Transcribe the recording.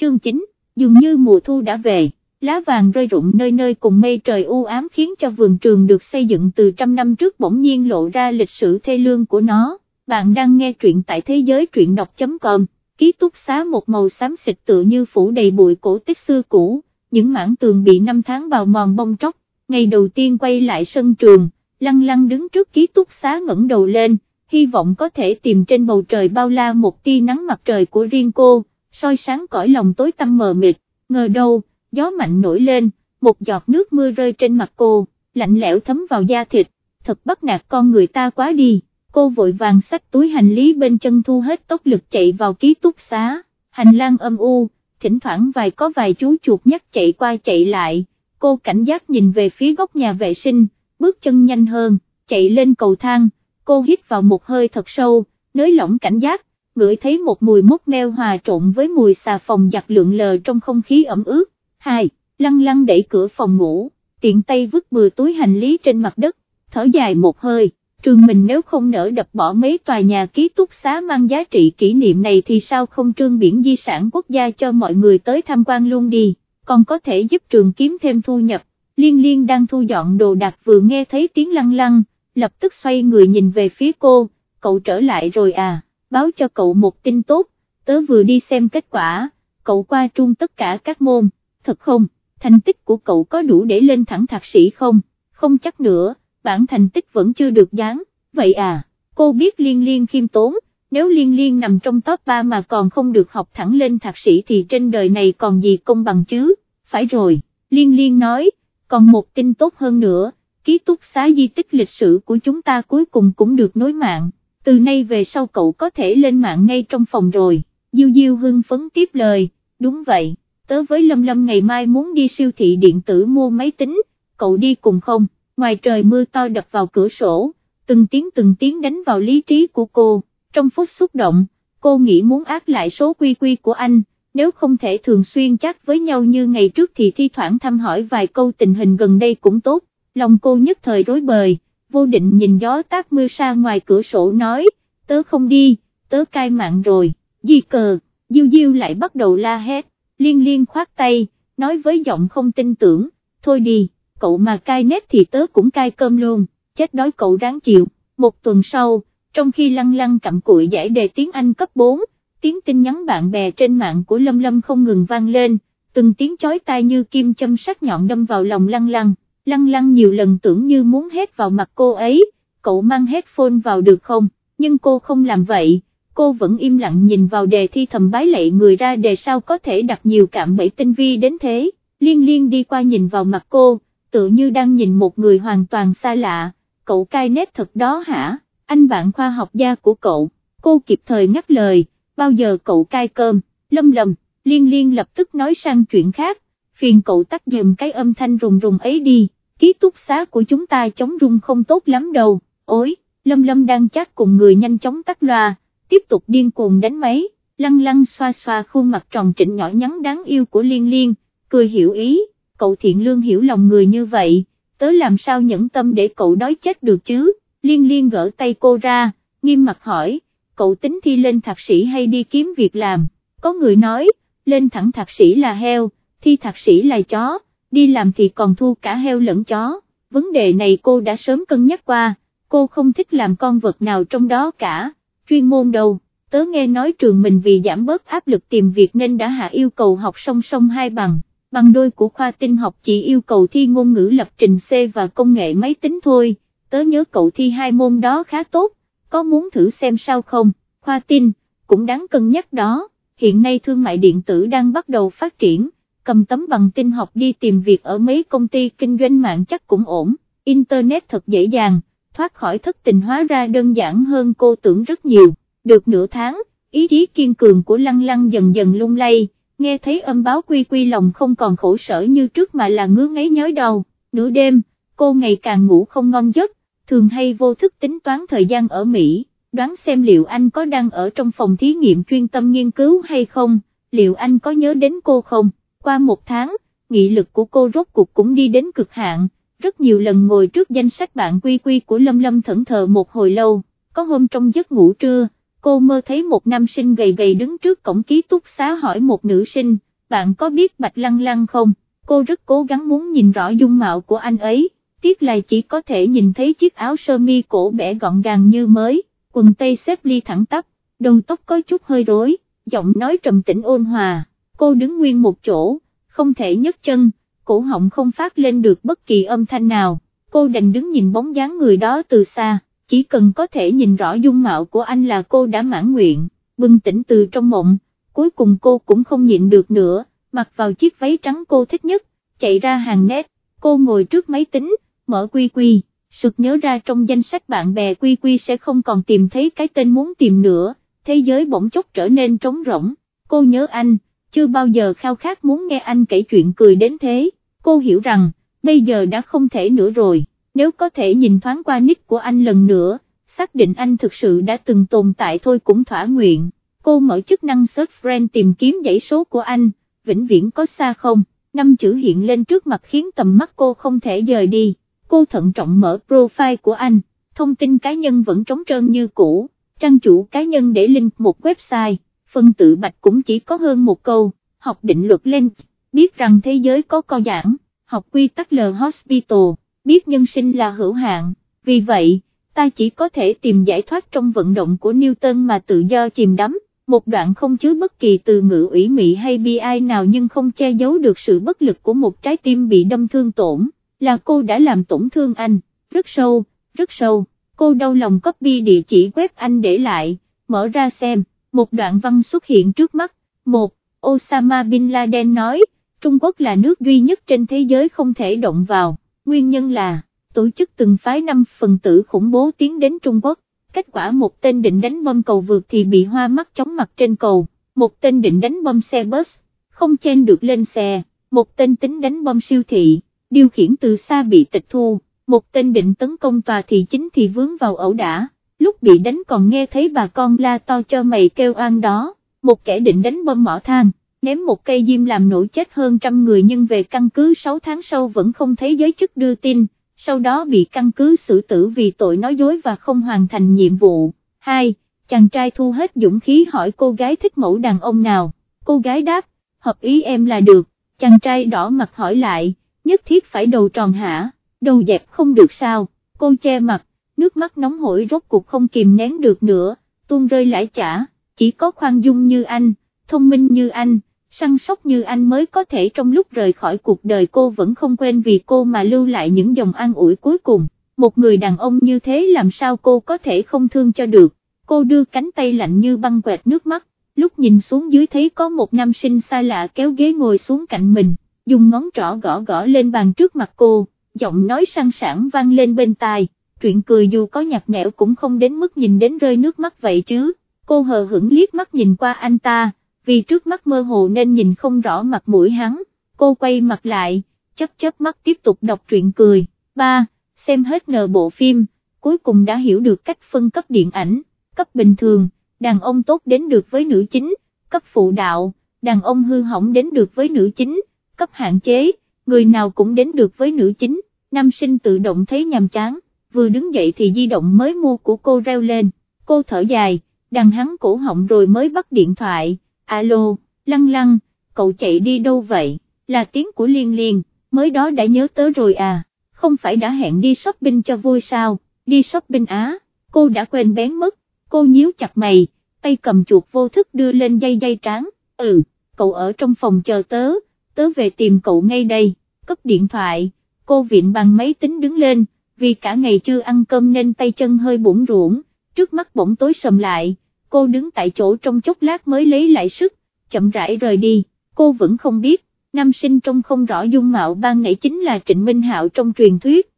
chương 9, dường như mùa thu đã về, lá vàng rơi rụng nơi nơi cùng mây trời u ám khiến cho vườn trường được xây dựng từ trăm năm trước bỗng nhiên lộ ra lịch sử thê lương của nó. Bạn đang nghe truyện tại thế giới truyện đọc.com, ký túc xá một màu xám xịt tựa như phủ đầy bụi cổ tích xưa cũ, những mảng tường bị năm tháng bào mòn bong tróc, ngày đầu tiên quay lại sân trường, lăng lăng đứng trước ký túc xá ngẩng đầu lên, hy vọng có thể tìm trên bầu trời bao la một tia nắng mặt trời của riêng cô, soi sáng cõi lòng tối tăm mờ mịt, ngờ đâu, gió mạnh nổi lên, một giọt nước mưa rơi trên mặt cô, lạnh lẽo thấm vào da thịt, thật bắt nạt con người ta quá đi, cô vội vàng xách túi hành lý bên chân thu hết tốc lực chạy vào ký túc xá, hành lang âm u, thỉnh thoảng vài có vài chú chuột nhắc chạy qua chạy lại, cô cảnh giác nhìn về phía góc nhà vệ sinh, bước chân nhanh hơn, chạy lên cầu thang, cô hít vào một hơi thật sâu, nới lỏng cảnh giác, ngửi thấy một mùi mốc meo hòa trộn với mùi xà phòng giặt lượn lờ trong không khí ẩm ướt, hai, lăng lăng đẩy cửa phòng ngủ, tiện tay vứt bừa túi hành lý trên mặt đất, thở dài một hơi, trường mình nếu không nỡ đập bỏ mấy tòa nhà ký túc xá mang giá trị kỷ niệm này thì sao không trương biển di sản quốc gia cho mọi người tới tham quan luôn đi, còn có thể giúp trường kiếm thêm thu nhập, liên liên đang thu dọn đồ đạc vừa nghe thấy tiếng lăng lăng, lập tức xoay người nhìn về phía cô, cậu trở lại rồi à, báo cho cậu một tin tốt, tớ vừa đi xem kết quả, cậu qua trung tất cả các môn, thật không, thành tích của cậu có đủ để lên thẳng thạc sĩ không, không chắc nữa, bản thành tích vẫn chưa được dán, vậy à, cô biết liên liên khiêm tốn, nếu liên liên nằm trong top 3 mà còn không được học thẳng lên thạc sĩ thì trên đời này còn gì công bằng chứ, phải rồi, liên liên nói, còn một tin tốt hơn nữa, ký túc xá di tích lịch sử của chúng ta cuối cùng cũng được nối mạng, từ nay về sau cậu có thể lên mạng ngay trong phòng rồi, Diêu Diêu hưng phấn tiếp lời, đúng vậy, tớ với Lâm Lâm ngày mai muốn đi siêu thị điện tử mua máy tính, cậu đi cùng không, ngoài trời mưa to đập vào cửa sổ, từng tiếng từng tiếng đánh vào lý trí của cô, trong phút xúc động, cô nghĩ muốn ác lại số quy quy của anh, nếu không thể thường xuyên chắc với nhau như ngày trước thì thi thoảng thăm hỏi vài câu tình hình gần đây cũng tốt, lòng cô nhất thời rối bời, vô định nhìn gió táp mưa xa ngoài cửa sổ nói, tớ không đi, tớ cai mạng rồi, di cờ, diêu diêu lại bắt đầu la hét, liên liên khoát tay, nói với giọng không tin tưởng, thôi đi, cậu mà cai nét thì tớ cũng cai cơm luôn, chết đói cậu ráng chịu, một tuần sau, trong khi lăng lăng cặm cụi giải đề tiếng Anh cấp 4, tiếng tin nhắn bạn bè trên mạng của Lâm Lâm không ngừng vang lên, từng tiếng chói tai như kim châm sắc nhọn đâm vào lòng lăng lăng lăng lăng nhiều lần tưởng như muốn hét vào mặt cô ấy, cậu mang headphone vào được không, nhưng cô không làm vậy, cô vẫn im lặng nhìn vào đề thi thầm bái lệ người ra đề sao có thể đặt nhiều cạm bẫy tinh vi đến thế, liên liên đi qua nhìn vào mặt cô, tự như đang nhìn một người hoàn toàn xa lạ, cậu cai nét thật đó hả, anh bạn khoa học gia của cậu, cô kịp thời ngắt lời, bao giờ cậu cai cơm, lâm lầm, liên liên lập tức nói sang chuyện khác, phiền cậu tắt dùm cái âm thanh rùng rùng ấy đi ký túc xá của chúng ta chống rung không tốt lắm đâu, ôi, Lâm Lâm đang chat cùng người nhanh chóng tắt loa, tiếp tục điên cuồng đánh máy, lăng lăng xoa xoa khuôn mặt tròn trịnh nhỏ nhắn đáng yêu của Liên Liên, cười hiểu ý, cậu thiện lương hiểu lòng người như vậy, tớ làm sao nhẫn tâm để cậu đói chết được chứ, Liên Liên gỡ tay cô ra, nghiêm mặt hỏi, cậu tính thi lên thạc sĩ hay đi kiếm việc làm, có người nói, lên thẳng thạc sĩ là heo, thi thạc sĩ là chó đi làm thì còn thu cả heo lẫn chó, vấn đề này cô đã sớm cân nhắc qua, cô không thích làm con vật nào trong đó cả, chuyên môn đâu, tớ nghe nói trường mình vì giảm bớt áp lực tìm việc nên đã hạ yêu cầu học song song hai bằng, bằng đôi của khoa tinh học chỉ yêu cầu thi ngôn ngữ lập trình C và công nghệ máy tính thôi, tớ nhớ cậu thi hai môn đó khá tốt, có muốn thử xem sao không, khoa tinh, cũng đáng cân nhắc đó, hiện nay thương mại điện tử đang bắt đầu phát triển cầm tấm bằng tin học đi tìm việc ở mấy công ty kinh doanh mạng chắc cũng ổn, Internet thật dễ dàng, thoát khỏi thất tình hóa ra đơn giản hơn cô tưởng rất nhiều, được nửa tháng, ý chí kiên cường của lăng lăng dần dần lung lay, nghe thấy âm báo quy quy lòng không còn khổ sở như trước mà là ngứa ngáy nhói đầu, nửa đêm, cô ngày càng ngủ không ngon giấc, thường hay vô thức tính toán thời gian ở Mỹ, đoán xem liệu anh có đang ở trong phòng thí nghiệm chuyên tâm nghiên cứu hay không, liệu anh có nhớ đến cô không? Qua một tháng, nghị lực của cô rốt cuộc cũng đi đến cực hạn, rất nhiều lần ngồi trước danh sách bạn quy quy của Lâm Lâm thẫn thờ một hồi lâu, có hôm trong giấc ngủ trưa, cô mơ thấy một nam sinh gầy gầy đứng trước cổng ký túc xá hỏi một nữ sinh, bạn có biết Bạch Lăng Lăng không, cô rất cố gắng muốn nhìn rõ dung mạo của anh ấy, tiếc là chỉ có thể nhìn thấy chiếc áo sơ mi cổ bẻ gọn gàng như mới, quần tây xếp ly thẳng tắp, đầu tóc có chút hơi rối, giọng nói trầm tĩnh ôn hòa, cô đứng nguyên một chỗ, không thể nhấc chân, cổ họng không phát lên được bất kỳ âm thanh nào, cô đành đứng nhìn bóng dáng người đó từ xa, chỉ cần có thể nhìn rõ dung mạo của anh là cô đã mãn nguyện, bừng tỉnh từ trong mộng, cuối cùng cô cũng không nhịn được nữa, mặc vào chiếc váy trắng cô thích nhất, chạy ra hàng nét, cô ngồi trước máy tính, mở quy quy, sực nhớ ra trong danh sách bạn bè quy quy sẽ không còn tìm thấy cái tên muốn tìm nữa, thế giới bỗng chốc trở nên trống rỗng, cô nhớ anh, chưa bao giờ khao khát muốn nghe anh kể chuyện cười đến thế, cô hiểu rằng, bây giờ đã không thể nữa rồi, nếu có thể nhìn thoáng qua nick của anh lần nữa, xác định anh thực sự đã từng tồn tại thôi cũng thỏa nguyện, cô mở chức năng search friend tìm kiếm dãy số của anh, vĩnh viễn có xa không, năm chữ hiện lên trước mặt khiến tầm mắt cô không thể rời đi, cô thận trọng mở profile của anh, thông tin cá nhân vẫn trống trơn như cũ, trang chủ cá nhân để link một website, phần tự bạch cũng chỉ có hơn một câu, học định luật lên, biết rằng thế giới có co giãn, học quy tắc L Hospital, biết nhân sinh là hữu hạn, vì vậy, ta chỉ có thể tìm giải thoát trong vận động của Newton mà tự do chìm đắm một đoạn không chứa bất kỳ từ ngữ ủy mị hay bi ai nào nhưng không che giấu được sự bất lực của một trái tim bị đâm thương tổn, là cô đã làm tổn thương anh, rất sâu, rất sâu, cô đau lòng copy địa chỉ web anh để lại, mở ra xem, một đoạn văn xuất hiện trước mắt, một, Osama Bin Laden nói, Trung Quốc là nước duy nhất trên thế giới không thể động vào, nguyên nhân là, tổ chức từng phái năm phần tử khủng bố tiến đến Trung Quốc, kết quả một tên định đánh bom cầu vượt thì bị hoa mắt chóng mặt trên cầu, một tên định đánh bom xe bus, không chen được lên xe, một tên tính đánh bom siêu thị, điều khiển từ xa bị tịch thu, một tên định tấn công tòa thị chính thì vướng vào ẩu đả, lúc bị đánh còn nghe thấy bà con la to cho mày kêu oan đó, một kẻ định đánh bom mỏ than, ném một cây diêm làm nổ chết hơn trăm người nhưng về căn cứ 6 tháng sau vẫn không thấy giới chức đưa tin. Sau đó bị căn cứ xử tử vì tội nói dối và không hoàn thành nhiệm vụ. 2. Chàng trai thu hết dũng khí hỏi cô gái thích mẫu đàn ông nào, cô gái đáp, hợp ý em là được, chàng trai đỏ mặt hỏi lại, nhất thiết phải đầu tròn hả, đầu dẹp không được sao, cô che mặt, nước mắt nóng hổi rốt cuộc không kìm nén được nữa, tuôn rơi lãi chả, chỉ có khoan dung như anh, thông minh như anh, săn sóc như anh mới có thể trong lúc rời khỏi cuộc đời cô vẫn không quên vì cô mà lưu lại những dòng an ủi cuối cùng, một người đàn ông như thế làm sao cô có thể không thương cho được, cô đưa cánh tay lạnh như băng quẹt nước mắt, lúc nhìn xuống dưới thấy có một nam sinh xa lạ kéo ghế ngồi xuống cạnh mình, dùng ngón trỏ gõ gõ lên bàn trước mặt cô, giọng nói sang sảng vang lên bên tai, chuyện cười dù có nhạt nhẽo cũng không đến mức nhìn đến rơi nước mắt vậy chứ, cô hờ hững liếc mắt nhìn qua anh ta vì trước mắt mơ hồ nên nhìn không rõ mặt mũi hắn, cô quay mặt lại, chấp chấp mắt tiếp tục đọc truyện cười, ba, xem hết nờ bộ phim, cuối cùng đã hiểu được cách phân cấp điện ảnh, cấp bình thường, đàn ông tốt đến được với nữ chính, cấp phụ đạo, đàn ông hư hỏng đến được với nữ chính, cấp hạn chế, người nào cũng đến được với nữ chính, nam sinh tự động thấy nhàm chán, vừa đứng dậy thì di động mới mua của cô reo lên, cô thở dài, đằng hắn cổ họng rồi mới bắt điện thoại. Alo, lăng lăng, cậu chạy đi đâu vậy, là tiếng của liên liên, mới đó đã nhớ tới rồi à, không phải đã hẹn đi shopping cho vui sao, đi shopping á, cô đã quên bén mất, cô nhíu chặt mày, tay cầm chuột vô thức đưa lên dây dây trắng ừ, cậu ở trong phòng chờ tớ, tớ về tìm cậu ngay đây, cấp điện thoại, cô viện bằng máy tính đứng lên, vì cả ngày chưa ăn cơm nên tay chân hơi bủng ruộng, trước mắt bỗng tối sầm lại cô đứng tại chỗ trong chốc lát mới lấy lại sức, chậm rãi rời đi, cô vẫn không biết, nam sinh trong không rõ dung mạo ban nãy chính là Trịnh Minh Hạo trong truyền thuyết,